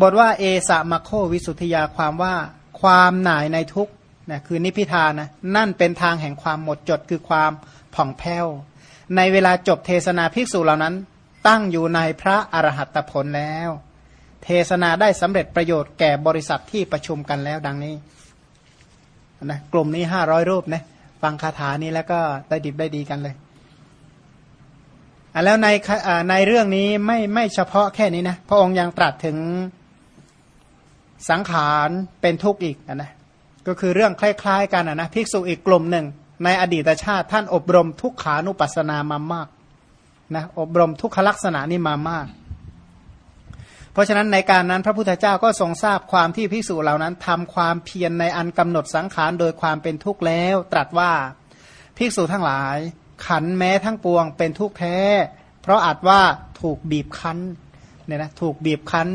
บทว่าเอสะมะโควิสุทธิยาความว่าความหน่ายในทุกนะคือนิพิทานะนั่นเป็นทางแห่งความหมดจดคือความผ่องแผ้ว ในเวลาจบเทศนาภิกษุเหล่านั้น ตั้งอยู่ในพระอรหัตผลแล้ว เทศนาได้สำเร็จประโยชน์แก่บริษัทที่ประชุมกันแล้วดังนี้นะกลุ่มนี้ห้าร้อยรูปนะฟังคาถานี้แล้วก็ได้ดิบได้ดีกันเลยแล้วในในเรื่องนี้ไม่ไม่เฉพาะแค่นี้นะพระองค์ยังตรัสถึง สังขารเป็นทุกข์อีกนะก็คือเรื่องคล้ายๆ กันนะภิกษุอีกกลุ่มหนึ่ง ในอดีตชาติท่านอบรมทุกขานุปัสสนามามากนะอบรมทุกขลักษณะนี่มามาก เพราะฉะนั้นในการนั้นพระพุทธเจ้าก็ทรงทราบความที่ภิกษุเหล่านั้นทำความเพียรในอันกำหนดสังขารโดยความเป็นทุกข์แล้ว ตรัสว่าภิกษุทั้งหลาย ขันแม้ทั้งปวงเป็นทุกข์แท้ เพราะอาจว่าถูกบีบคั้นเนี่ยนะถูกบีบคั้น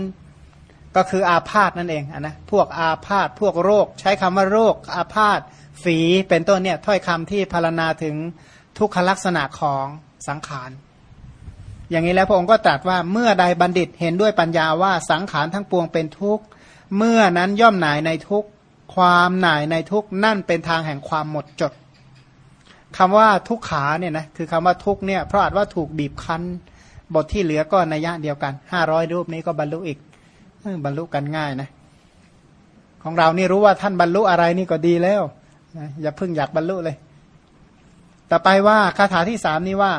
ก็คืออาพาธนั่นเองอนะพวกอาพาธพวกโรค ใช้คำว่าโรค อาพาธฝีเป็นต้นเนี่ยถ้อยคำที่พารณาถึงทุกขลักษณะของสังขาร อย่างนี้แล้วพระองค์ก็ตรัสว่าเมื่อใดบัณฑิตเห็นด้วยปัญญาว่าสังขารทั้งปวงเป็นทุกข์เมื่อนั้นย่อมหน่ายในทุกข์ความหน่ายในทุกข์นั่นเป็นทางแห่งความหมดจดคำว่าทุกขาเนี่ยนะคือคำว่าทุกเนี่ยเพราะอาจว่าถูกบีบคั้น บทที่เหลือก็ในยะเดียวกันห้าร้อยรูปนี้ก็บรรลุอีก บรรลุกันง่ายนะ ของเรานี่รู้ว่าท่านบรรลุอะไรนี่ก็ดีแล้วนะอย่าเพิ่งอยากบรรลุเลย ต่อไปว่าคาถาที่สามนี้ว่า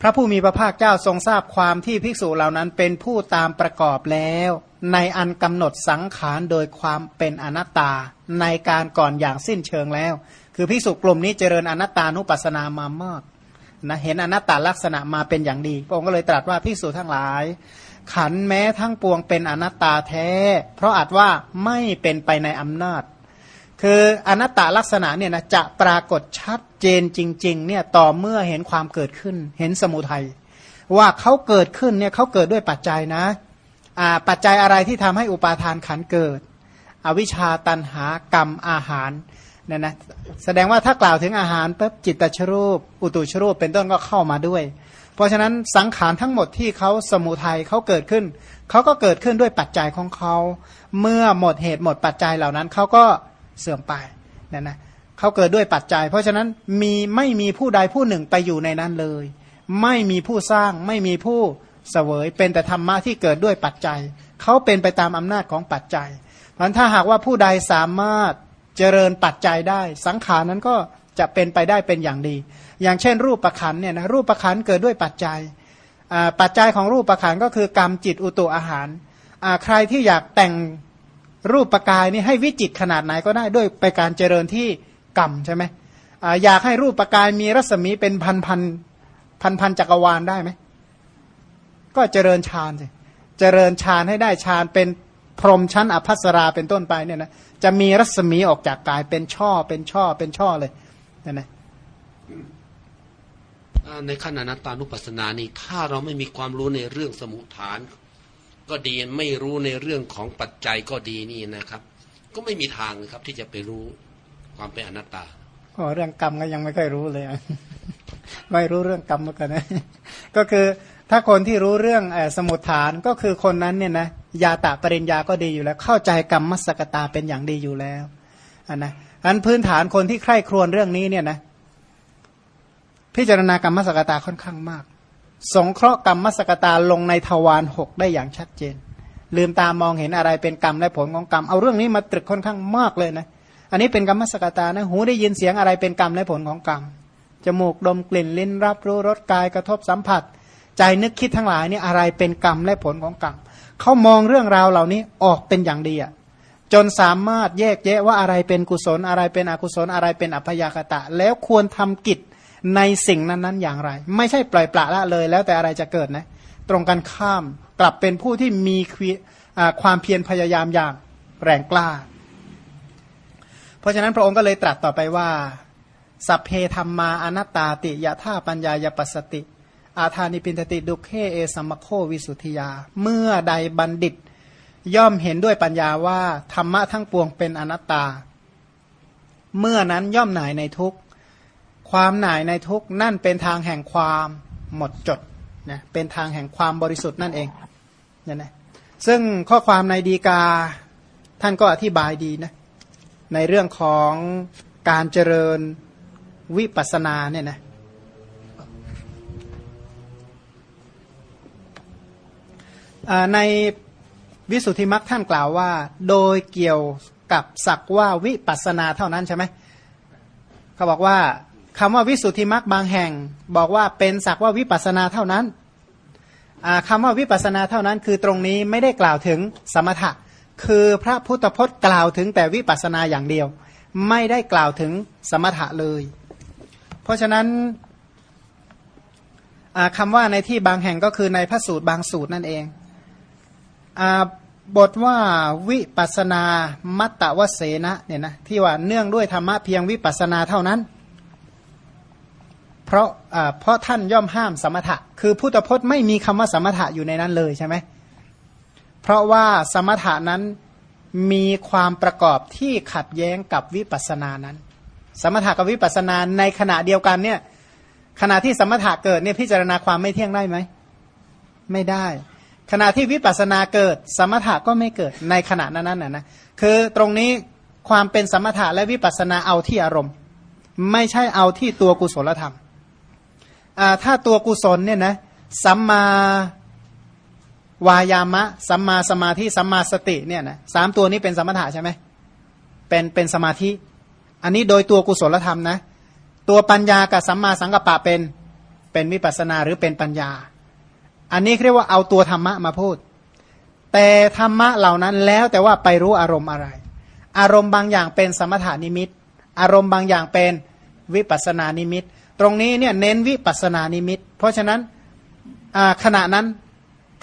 พระผู้มีพระภาคเจ้าทรงทราบความที่ภิกษุเหล่านั้นเป็นผู้ตามประกอบแล้ว ในอันกำหนดสังขารโดยความเป็นอนัตตาในการก่อนอย่างสิ้นเชิงแล้ว คือภิกษุกลุ่มนี้เจริญอนัตตานุปัสสนามามากนะเห็นอนัตตาลักษณะมาเป็นอย่างดีพระองค์ก็เลยตรัสว่าภิกษุทั้งหลาย ขันแม้ทั้งปวงเป็นอนัตตาแท้ เพราะอาจว่าไม่เป็นไปในอำนาจ คืออนัตตาลักษณะเนี่ยนะจะปรากฏชัดเจนจริงๆเนี่ยต่อเมื่อเห็นความเกิดขึ้น เห็นสมุทัยว่าเขาเกิดขึ้นเนี่ยเขาเกิดด้วยปัจจัยนะปัจจัยอะไรที่ทำให้อุปาทานขันเกิด อวิชชาตันหากรรมอาหารเนี่ยนะแสดงว่าถ้ากล่าวถึงอาหารปุ๊บจิตตชรูป อุตุชรูปเป็นต้นก็เข้ามาด้วย ราะฉะนั้นสังขารทั้งหมดที่เขาสมุทัยเขาเกิดขึ้น เขาก็เกิดขึ้นด้วยปัจจัยของเขา เมื่อหมดเหตุหมดปัจจัยเหล่านั้นเขาก็เสื่อมไปเนี่ยนะเขาเกิดด้วยปัจจัย เพราะฉะนั้นมีไม่มีผู้ใดผู้หนึ่งไปอยู่ในนั้นเลย ไม่มีผู้สร้างไม่มีผู้เสวยเป็นแต่ธรรมะที่เกิดด้วยปัจจัย เขาเป็นไปตามอำนาจของปัจจัยเพราะถ้าหากว่าผู้ใดสามารถเจริญปัจจัยได้ สังขารนั้นก็จะเป็นไปได้เป็นอย่างดี อย่างเช่น รูปประคันเนี่ยนะรูปประคันเกิดด้วยปัจจัยปัจจัยของรูปประคันก็คือกรรมจิตอุตุอาหาร ใครที่อยากแต่งรูปประกายนี่ให้วิจิตขนาดไหนก็ได้ด้วยไปการเจริญที่กรรมใช่ไหมออยากให้รูปประกายมีรัศมีเป็นพันพันพันพันจักรวาลได้ไหมก็เจริญฌานสิเจริญฌานให้ได้ฌานเป็นพรหมชั้นอภัสราเป็นต้นไปเนี่ยนะจะมีรัศมีออกจากกายเป็นช่อเป็นช่อเป็นช่อเลยเนี่ยนะ ในขั้นอนัตตานุปัสสนานี้ถ้าเราไม่มีความรู้ในเรื่องสมุทฐาน ก็ดีไม่รู้ในเรื่องของปัจจัยก็ดีนี่นะครับ ก็ไม่มีทางครับที่จะไปรู้ความเป็นอนัตตาอ๋อเรื่องกรรมก็ยังไม่ค่อยรู้เลยไม่รู้เรื่องกรรมมือนกันนะ ก็คือถ้าคนที่รู้เรื่องสมุทฐานก็คือคนนั้นเนี่ยนะยาตะปริญญาก็ดีอยู่แล้ว เข้าใจกรรมมัสกตาเป็นอย่างดีอยู่แล้วอันนะอันพื้นฐานคนที่ใคร่ครวญเรื่องนี้เนี่ยนะ พิจารณากรรมสกตาค่อนข้างมาก สงเคราะห์กรรมสกตาลงในทวารหกได้อย่างชัดเจน ลืมตามองเห็นอะไรเป็นกรรมและผลของกรรม เอาเรื่องนี้มาตรึกค่อนข้างมากเลยนะ อันนี้เป็นกรรมสกตานะหูได้ยินเสียงอะไรเป็นกรรมและผลของกรรม จมูกดมกลิ่นลิ้นรับรู้รสกายกระทบสัมผัส ใจนึกคิดทั้งหลายนี่อะไรเป็นกรรมและผลของกรรม เขามองเรื่องราวเหล่านี้ออกเป็นอย่างดีอะจนสามารถแยกแยะว่าอะไรเป็นกุศลอะไรเป็นอกุศลอะไรเป็นอัพยากตะ แล้วควรทำกิจ ในสิ่งนั้นๆอย่างไร ไม่ใช่ปล่อยปละละเลย แล้วแต่อะไรจะเกิดนะ ตรงกันข้ามกลับเป็นผู้ที่มีความเพียรพยายามอย่างแรงกล้า เพราะฉะนั้นพระองค์ก็เลยตรัสต่อไปว่า สัพเพธรรมาอนัตตาติยะท่าปัญญายปัสสติ อาธานิปินติดุเคเอสมโควิสุทธิยา เมื่อใดบัณฑิต ย่อมเห็นด้วยปัญญาว่า ธรรมะทั้งปวงเป็นอนัตตา เมื่อนั้นย่อมหน่ายในทุกข ความหน่ายในทุกนั่นเป็นทางแห่งความหมดจดนะเป็นทางแห่งความบริสุทธิ์นั่นเองเนี่ยนะซึ่งข้อความในดีกาท่านก็อธิบายดีนะในเรื่องของการเจริญวิปัสสนาเนี่ยนะในวิสุทธิมรรคท่านกล่าวว่า โดยเกี่ยวกับสักว่าวิปัสนาเท่านั้นใช่ไหมเขาบอกว่า คำว่าวิสุทธิมรรคบางแห่ง บอกว่าเป็นสักว่าวิปัสนาเท่านั้นคำว่าวิปัสนาเท่านั้น คือตรงนี้ไม่ได้กล่าวถึงสมถะ คือพระพุทธพจน์กล่าวถึงแต่วิปัสนาอย่างเดียว ไม่ได้กล่าวถึงสมถะเลย เพราะฉะนั้นคำว่าในที่บางแห่งก็คือในพระสูตรบางสูตรนั่นเองบทว่าวิปัสนามัตตวเสนะเนี่ยนะที่ว่าเนื่องด้วยธรรมะเพียงวิปัสนาเท่านั้น เพราะเพราะท่านย่อมห้ามสมถะ คือพุทธพจน์ไม่มีคำว่าสมถะอยู่ในนั้นเลยใช่ไหมเพราะว่าสมถะนั้นมีความประกอบที่ขัดแย้งกับวิปัสสนานั้น สมถะกับวิปัสนาในขณะเดียวกันเนี่ยขณะที่สมถะเกิดเนี่ยพิจารณาความไม่เที่ยงได้ไหมไม่ได้ ขณะที่วิปัสสนาเกิด สมถะก็ไม่เกิดในขณะนั้นน่ะนะคือตรงนี้ความเป็นสมถะและวิปัสสนาเอาที่อารมณ์ ไม่ใช่เอาที่ตัวกุศลธรรม ถ้าตัวกุศลเนี่ยนะสัมมาวายามะ สัมมาสมาธิสัมมาสติเนี่ยนะสามตัวนี้เป็นสมถะใช่ไหมเป็นเป็นสมาธิ อันนี้โดยตัวกุศลธรรมนะ ตัวปัญญากับสัมมาสังกัปปะเป็นเป็นวิปัสนาหรือเป็นปัญญา อันนี้เรียกว่าเอาตัวธรรมะมาพูด แต่ธรรมะเหล่านั้นแล้วแต่ว่าไปรู้อารมณ์อะไร อารมณ์บางอย่างเป็นสมถานิมิต อารมณ์บางอย่างเป็นวิปัสนานิมิต ตรงนี้เนี่ยเน้นวิปัสนานิมิต เพราะฉะนั้นขณะนั้น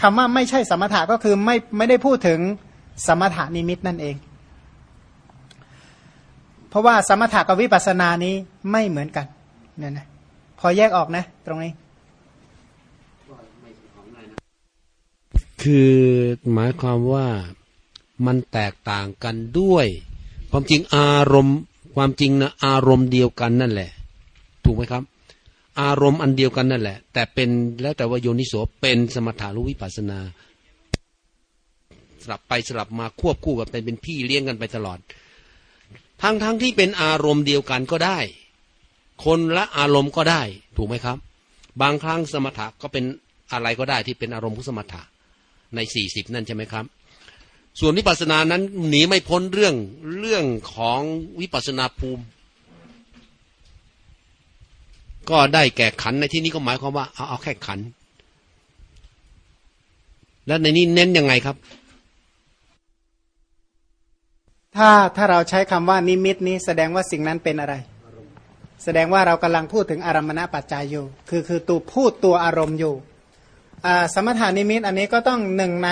คำว่าไม่ใช่สมถะก็คือไม่ไม่ได้พูดถึงสมถานิมิตนั่นเอง เพราะว่าสมถะกับวิปัสสนานี้ไม่เหมือนกันเนี่ยนะพอแยกออกนะ ตรงนี้ คือหมายความว่ามันแตกต่างกันด้วย ความจริงอารมณ์ ความจริงนะอารมณ์เดียวกันนั่นแหละ ถูกไหมครับ อารมณ์อันเดียวกันนั่นแหละ แต่เป็นแล้วแต่ว่าโยนิโสเป็นสมถารุวิปัสนา สลับไปสลับมาควบคู่กันเป็นเป็นพี่เลี้ยงกันไปตลอด ทั้งทั้งที่เป็นอารมณ์เดียวกันก็ได้ คนละอารมณ์ก็ได้ ถูกไหมครับ บางครั้งสมถะก็เป็นอะไรก็ได้ที่เป็นอารมณ์ของสมถะในสี่สิบนั่นใช่ไหมครับส่วนวิปัสสนานั้นหนีไม่พ้นเรื่องเรื่องของวิปัสสนาภูมิ ก็ได้แก่ขันในที่นี้ก็หมายความว่าเอาเอาแค่ขัน แล้วในนี้เน้นยังไงครับ ถ้าถ้าเราใช้คำว่านิมิตนี้แสดงว่าสิ่งนั้นเป็นอะไร แสดงว่าเรากำลังพูดถึงอารมณปัจจัยอยู่ คือคือตัวพูดตัวอารมณ์อยู่สมถานิมิตอันนี้ก็ต้องหนึ่งใน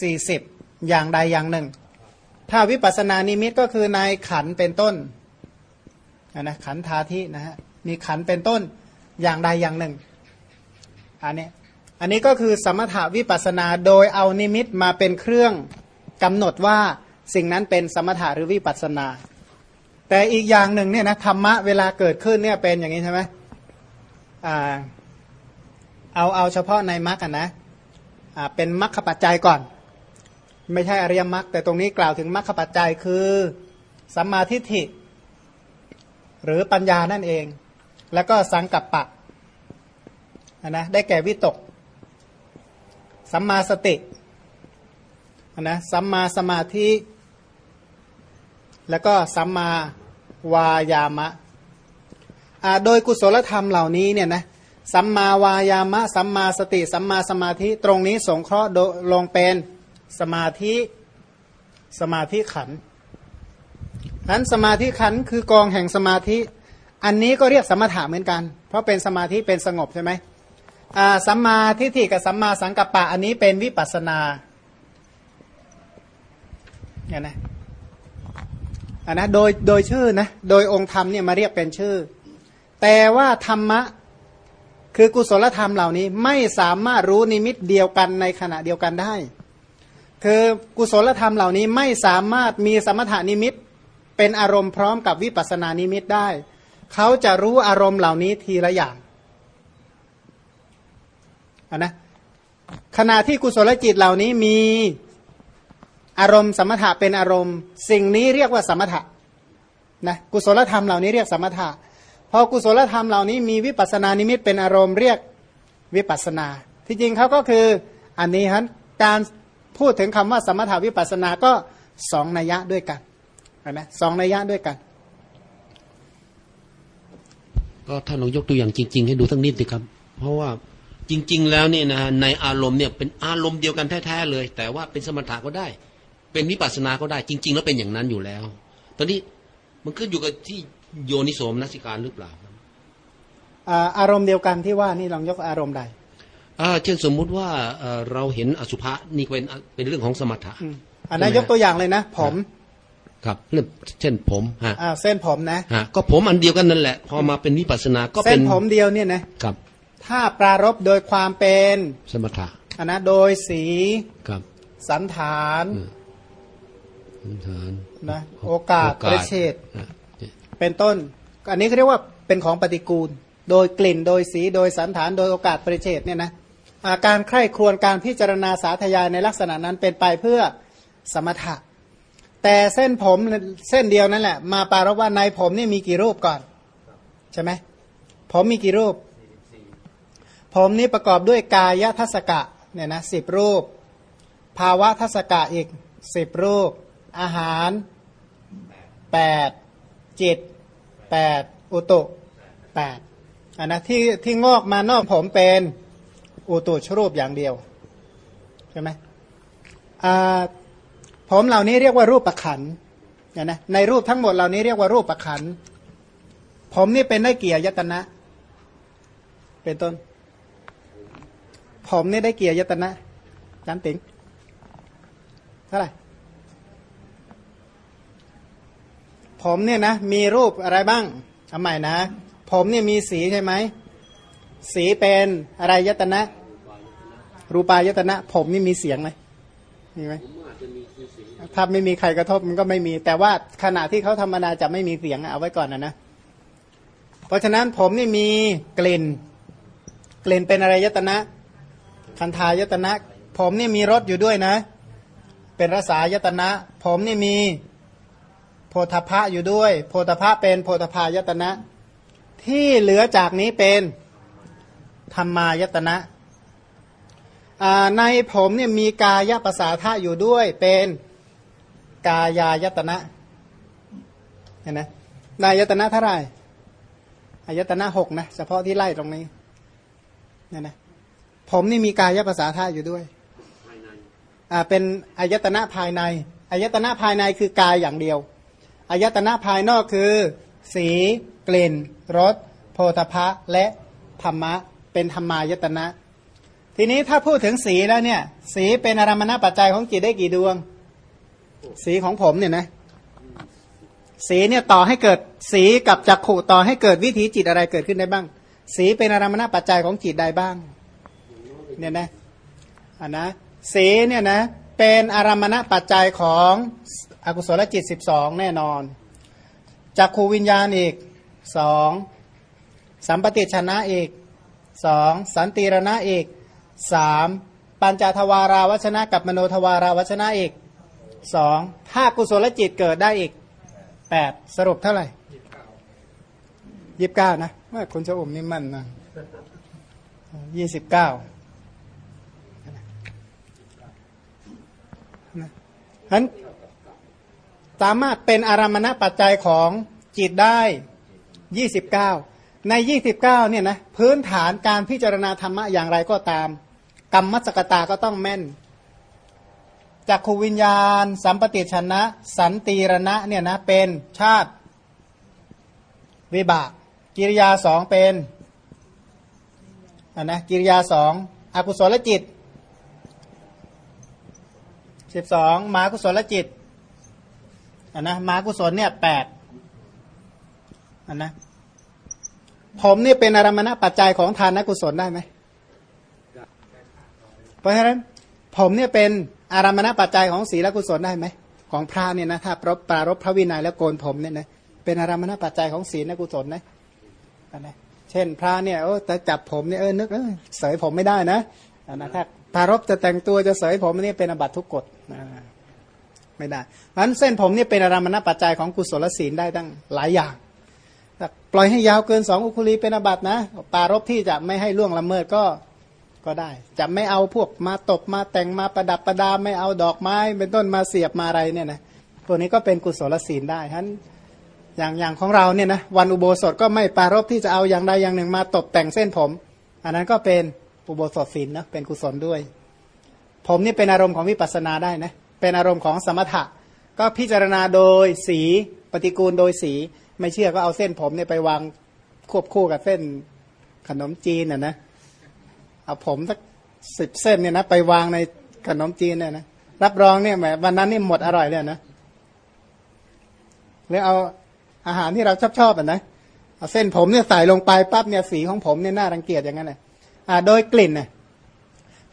สี่สิบอย่างใดอย่างหนึ่ง ถ้าวิปัสสนานิมิตก็คือในขันเป็นต้นนะขันธาทินะฮะ มีขันเป็นต้นอย่างใดอย่างหนึ่งอันนี้อันนี้ก็คือสมถาวิปัสนาโดยเอานิมิตมาเป็นเครื่องกำหนดว่าสิ่งนั้นเป็นสมถะหรือวิปัสนา แต่อีกอย่างหนึ่งเนี่ยนะธรรมะเวลาเกิดขึ้นเนี่ยเป็นอย่างนี้ใช่ไหมอ่าเอาเอาเฉพาะในมรรคนะอ่าเป็นมรรคปัจจัยก่อน ไม่ใช่อริยมรรคแต่ตรงนี้กล่าวถึงมรรคปัจจัยคือสัมมาทิฏฐิ หรือปัญญานั่นเอง แล้วก็สังกัปปะนะได้แก่วิตก สัมมาสตินะสัมมาสมาธิ แล้วก็สัมมาวายามะโดยกุศลธรรมเหล่านี้เนี่ยนะสัมมาวายามะ สัมมาสติ สัมมาสมาธิตรงนี้สงเคราะห์ลงเป็นสมาธิสมาธิขันนั้นสมาธิขันคือกองแห่งสมาธิ อันนี้ก็เรียกสมถะเหมือนกัน เพราะเป็นสมาธิเป็นสงบใช่ไหมสัมมาทิฏฐิกับสัมมาสังกัปปะ อันนี้เป็นวิปัสนาเนี่ยนะอันนะโดยโดยชื่อนะโดยองค์ธรรมเนี่ยมาเรียกเป็นชื่อ แต่ว่าธรรมะคือกุศลธรรมเหล่านี้ไม่สามารถรู้นิมิตเดียวกันในขณะเดียวกันได้ คือกุศลธรรมเหล่านี้ไม่สามารถมีสมถานิมิตเป็นอารมณ์พร้อมกับวิปัสสนานิมิตได้ เขาจะรู้อารมณ์เหล่านี้ทีละอย่างนนะขณะที่กุศลจิตเหล่านี้มีอารมณ์สมถะเป็นอารมณ์ สิ่งนี้เรียกว่าสมถะนะกุศลธรรมเหล่านี้เรียกสมถะพอกุศลธรรมเหล่านี้มีวิปัสสนานิมิตเป็นอารมณ์เรียกวิปัสสนา ที่จริงเขาก็คืออันนี้ฮะการพูดถึงคำว่าสมถาวิปัสสนาก็สองนัยยะด้วยกันนะสองนัยยะด้วยกัน ก็ท่านลองยกตัวอย่างจริง ๆ ให้ดูสักนิดสิครับ เพราะว่าจริง ๆ แล้วเนี่ยนะในอารมณ์เนี่ยเป็นอารมณ์เดียวกันแท้ๆเลย แต่ว่าเป็นสมถะก็ได้ เป็นวิปัสสนาก็ได้ จริง ๆ แล้วเป็นอย่างนั้นอยู่แล้ว ตอนนี้มันขึ้นอยู่กับที่โยนิโสมนสิการหรือเปล่าครับอาอารมณ์เดียวกันที่ว่านี่ลองยกอารมณ์ใดอ่าเช่นสมมุติว่าเอ่อเราเห็นอสุภะนี่เป็นเป็นเรื่องของสมถะอืมอันนั้นยกตัวอย่างเลยนะ ผม ครับเรื่องเช่นผมฮะอ่าเส้นผมนะฮะก็ผมอันเดียวกันนั่นแหละ พอมาเป็นวิปัสสนาก็เส้เป็นนผมเดียวเนี่ยนะครับ ถ้าปรารบโดยความเป็นสมถะอันนะโดยสีครับ สันฐานอืมฐานนะโอกาสประเชษอะเป็นต้น อันนี้เขาเรียกว่าเป็นของปฏิกูล โดยกลิ่นโดยสีโดยสันฐานโดยโอกาสประเชษเนี่ยนะอ่าการใคร่ครวญการพิจารณาสาธยายในลักษณะนั้นเป็นไปเพื่อสมถะ แต่เส้นผมเส้นเดียวนั่นแหละ มาปารบว่าในผมนี่มีกี่รูปก่อน ใช่ไหมผมมีกี่รูป ผมนี้ประกอบด้วยกายทัศกะเนี่ยนะสิบรูป ภาวะทัศกะอีกสิบรูป อาหารแปดจิตแปดอุตุแปดอันนะที่ที่งอกมานอกผมเป็นอุตุชรูปอย่างเดียว ใช่ไหมอ่า ผมเหล่านี้เรียกว่ารูปประขันเนี่ยนะในรูปทั้งหมดเหล่านี้เรียกว่ารูปประขันผมนี่เป็นได้เกียรยตนะ เป็นต้น ผมนี่ได้เกียรยตนะจันติ๋งเท่าไหร่ผมเนี่ยนะมีรูปอะไรบ้างเอาใหม่นะ ผมเนี่ยมีสีใช่ไหมสีเป็นอะไรยตนะ รูปายตนะ ผมนี่มีเสียงไหมมีไหม ถ้าไม่มีใครกระทบมันก็ไม่มี แต่ว่าขณะที่เขาธรรมดาจะไม่มีเสียงเอาไว้ก่อนนะนะ เพราะฉะนั้นผมนี่มีกลิ่น กลิ่นเป็นอะไรยตนะ คันทายตนะ ผมนี่มีรสอยู่ด้วยนะ เป็นรสายตนะ ผมนี่มีโพธพะอยู่ด้วย โพธพะเป็นโพธพายตนะ ที่เหลือจากนี้เป็นธรรมายตนะในผมเนี่ยมีกายภาษาธาอยู่ด้วยเป็น กายายตนะเห็นไหมนายตนะเท่าไหร่อายตนะหกนะเฉพาะที่ไล่ตรงนี้เนี่ยนะผมนี่มีกายภาษาธาอยู่ด้วยอ่าเป็นอายตนะภายในอายตนะภายในคือกายอย่างเดียวอายตนะภายนอกคือ สีกลิ่นรสโพธพะและธรรมะ เป็นธรรมายตนะ ทีนี้ถ้าพูดถึงสีแล้วเนี่ย สีเป็นอารมณปัจจัยของจิตได้กี่ดวง สีของผมเนี่ยนะ สีเนี่ยต่อให้เกิดสีกับจักขู่ต่อให้เกิดวิถีจิตอะไรเกิดขึ้นได้บ้าง สีเป็นอารมณปัจจัยของจิตใดบ้าง เนี่ยนะอันนะสีเนี่ยนะเป็นอารมณปัจจัยของอกุศลจิตสิบสองแน่นอนจักขูวิญญาณอีกสองสัมปติชนะอีกสองสันติรณะอีกสามปัญจทวาราวชนะกับมโนทวาราวชนะอีก สองถ้ากุศลจิตเกิดได้อีกแปดสรุปเท่าไหร่ยี่สิบเก้านะว่าคุณจะอมนี่มันนะยี่สิบเก้านั้นสามารถเป็นอารมณปัจจัยของจิตได้ยี่สิบเก้าในยี่สิบเก้าเนี่ยนะพื้นฐานการพิจารณาธรรมะอย่างไรก็ตาม กรรมมัสกตาก็ต้องแม่น จักขวิญญาณ สัมปติชนะ สันติรณะเนี่ยนะเป็นชาติวิบากกิริยาสองเป็นอันนะกิริยาสองอกุศลจิตสิบสองมากุศลจิตอันนะมากุศลเนี่ยแปดอันนะผมนี่เป็นอารมณปัจจัยของทานกุศลได้ไหมเพราะฉะนั้นผมเนี่ยเป็น อารมณปัจจัยของศีลกุศลได้ไหมของพระเนี่ยนะถ้าปรปรารบพระวินัยแล้วโกนผมเนี่ยนะเป็นอารมณปัจจัยของศีลกุศลนะอันะเช่น พระเนี่ยโอ้แต่จับผมเนี่ยเออนึกเออเสยผมไม่ได้นะนะถ้าปารบจะแต่งตัวจะเสยผมนี่เป็นอบัตทุกกฎนะไม่ได้เพราะนั้นเส้นผมนี่เป็นอารามณปัจจัยของกุศลศีลได้ตั้งหลายอย่างปล่อยให้ยาวเกินสองอุคุลีเป็นอบัตนะปารบที่จะไม่ให้ล่วงละเมิดก็ ก็ได้ จะไม่เอาพวกมาตบมาแต่งมาประดับประดาไม่เอาดอกไม้ เป็นต้นมาเสียบมาอะไรเนี่ยนะตัวนี้ก็เป็นกุศลศีลได้ฉะนั้นอย่างอย่างของเราเนี่ยนะวันอุโบสถก็ไม่ปารบที่จะเอาอย่างใดอย่างหนึ่งมาตบแต่งเส้นผม อันนั้นก็เป็นอุโบสถศีลนะเป็นกุศลด้วย ผมนี่เป็นอารมณ์ของวิปัสสนาได้นะเป็นอารมณ์ของสมถะ ก็พิจารณาโดยสีปฏิกูลโดยสี ไม่เชื่อก็เอาเส้นผมเนี่ยไปวางควบคู่กับเส้นขนมจีนน่ะนะ เอาผมสักสิบเส้นเนี่ยนะไปวางในขนมจีนเนี่ยนะรับรองเนี่ยแหมวันนั้นนี่หมดอร่อยเลยนะหรือเอาอาหารที่เราชอบชอบอะนะเอาเส้นผมเนี่ยใส่ลงไปปั๊บเนี่ยสีของผมเนี่ยน่ารังเกียจอย่างนั้นเลยอ่าโดยกลิ่นเนี่ย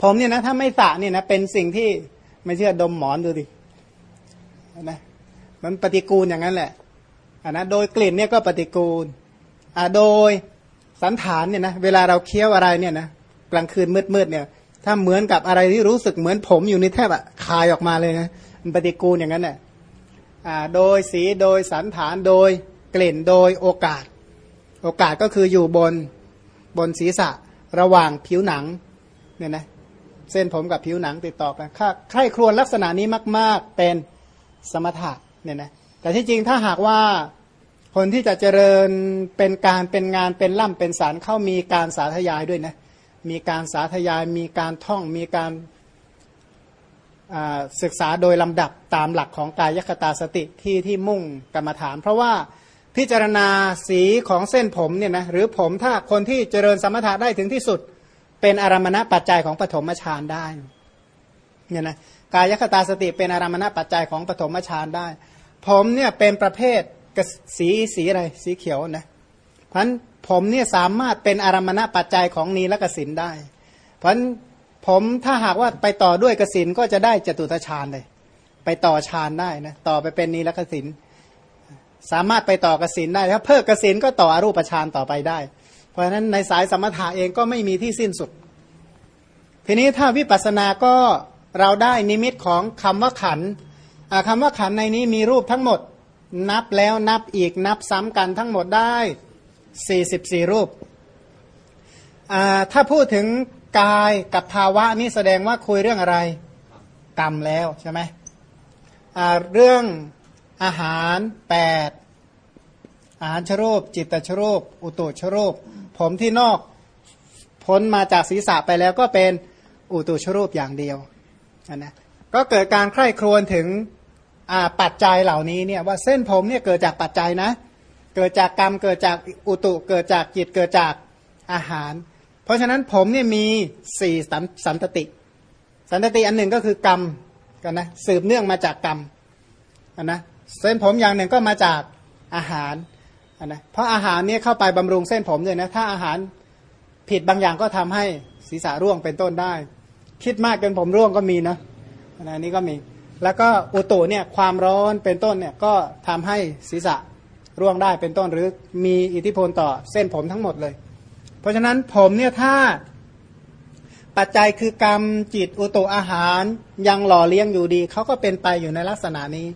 ผมเนี่ยนะถ้าไม่สระเนี่ยนะเป็นสิ่งที่ไม่เชื่อดมหมอนดูดินะมันปฏิกูลอย่างนั้นแหละอ่านะโดยกลิ่นเนี่ยก็ปฏิกูลอ่าโดยสันฐานเนี่ยนะเวลาเราเคี้ยวอะไรเนี่ยนะ ลางคืนมืดๆเนี่ย ถ้าเหมือนกับอะไรที่รู้สึกเหมือนผมอยู่ในแทบอะคายออกมาเลยนะมันปฏิกูลอย่างนั้นแหละโดยสีโดยสันฐานโดยกลิ่นโดยโอกาส โอกาสก็คืออยู่บนบนศีรษะระหว่างผิวหนังเนี่ยนะเส้นผมกับผิวหนังติดต่อกันใครครวญลักษณะนี้มาก ๆ เป็นสมถะเนี่ยนะแต่ที่จริงถ้าหากว่าคนที่จะเจริญเป็นการเป็นงานเป็นล่ำเป็นสารเข้ามีการสาธยายด้วยนะ มีการสาธยาย มีการท่อง มีการศึกษาโดยลำดับตามหลักของกายคตาสติที่ที่มุ่งกรรมฐาน เพราะว่าพิจารณาสีของเส้นผมเนี่ยนะหรือผมถ้าคนที่เจริญสมถะได้ถึงที่สุด เป็นอารมณปัจจัยของปฐมฌานได้เนี่ยนะกายคตาสติเป็นอารมณปัจจัยของปฐมฌานได้ ผมเนี่ยเป็นประเภทสีสีอะไรสีเขียวนะเพราะ ผมเนี่ยสามารถเป็นอารมณปัจจัยของนีและกสินได้ เพราะผมถ้าหากว่าไปต่อด้วยกสินก็จะได้จตุตฌานเลย ไปต่อฌานได้นะต่อไปเป็นนีและกสินสามารถไปต่อกสินได้ถ้าเพิกกสินก็ต่ออรูปฌานต่อไปได้ เพราะฉะนั้นในสายสมถะเองก็ไม่มีที่สิ้นสุด ทีนี้ถ้าวิปัสสนาก็เราได้นิมิตของคำว่าขันคำว่าขันในนี้มีรูปทั้งหมด นับแล้วนับอีกนับซ้ำกันทั้งหมดได้ 44 รูป ถ้าพูดถึงกายกับภาวะนี่แสดงว่าคุยเรื่องอะไร กรรมแล้วใช่ไหมเรื่องอาหารแปดอาหารชรูป จิตตชรูป อุตุชรูป ผมที่นอกพ้นมาจากศีรษะไปแล้วก็เป็นอุตุชรูปอย่างเดียวนะก็เกิดการใคร่ครวญถึงปัจจัยเหล่านี้เนี่ยว่าเส้นผมเนี่ยเกิดจากปัจจัยนะ เกิดจากกรรมเกิดจากอุตุเกิดจากจิตเกิดจากอาหาร เพราะฉะนั้นผมเนี่ยมีสี่สันตติ สันตติอันหนึ่งก็คือกรรมกันนะสืบเนื่องมาจากกรรมนะเส้นผมอย่างหนึ่งก็มาจากอาหารนะเพราะอาหารเนี่ยเข้าไปบำรุงเส้นผมเลยนะถ้าอาหารผิดบางอย่างก็ทำให้ศีรษะร่วงเป็นต้นได้ คิดมากจนผมร่วงก็มีนะอันนี้ก็มี แล้วก็อุตุเนี่ยความร้อนเป็นต้นเนี่ยก็ทำให้ศีรษะ ร่วงได้เป็นต้นหรือมีอิทธิพลต่อเส้นผมทั้งหมดเลย เพราะฉะนั้นผมเนี่ยถ้าปัจจัยคือกรรมจิตอุตุอาหารยังหล่อเลี้ยงอยู่ดี เขาก็เป็นไปอยู่ในลักษณะนี้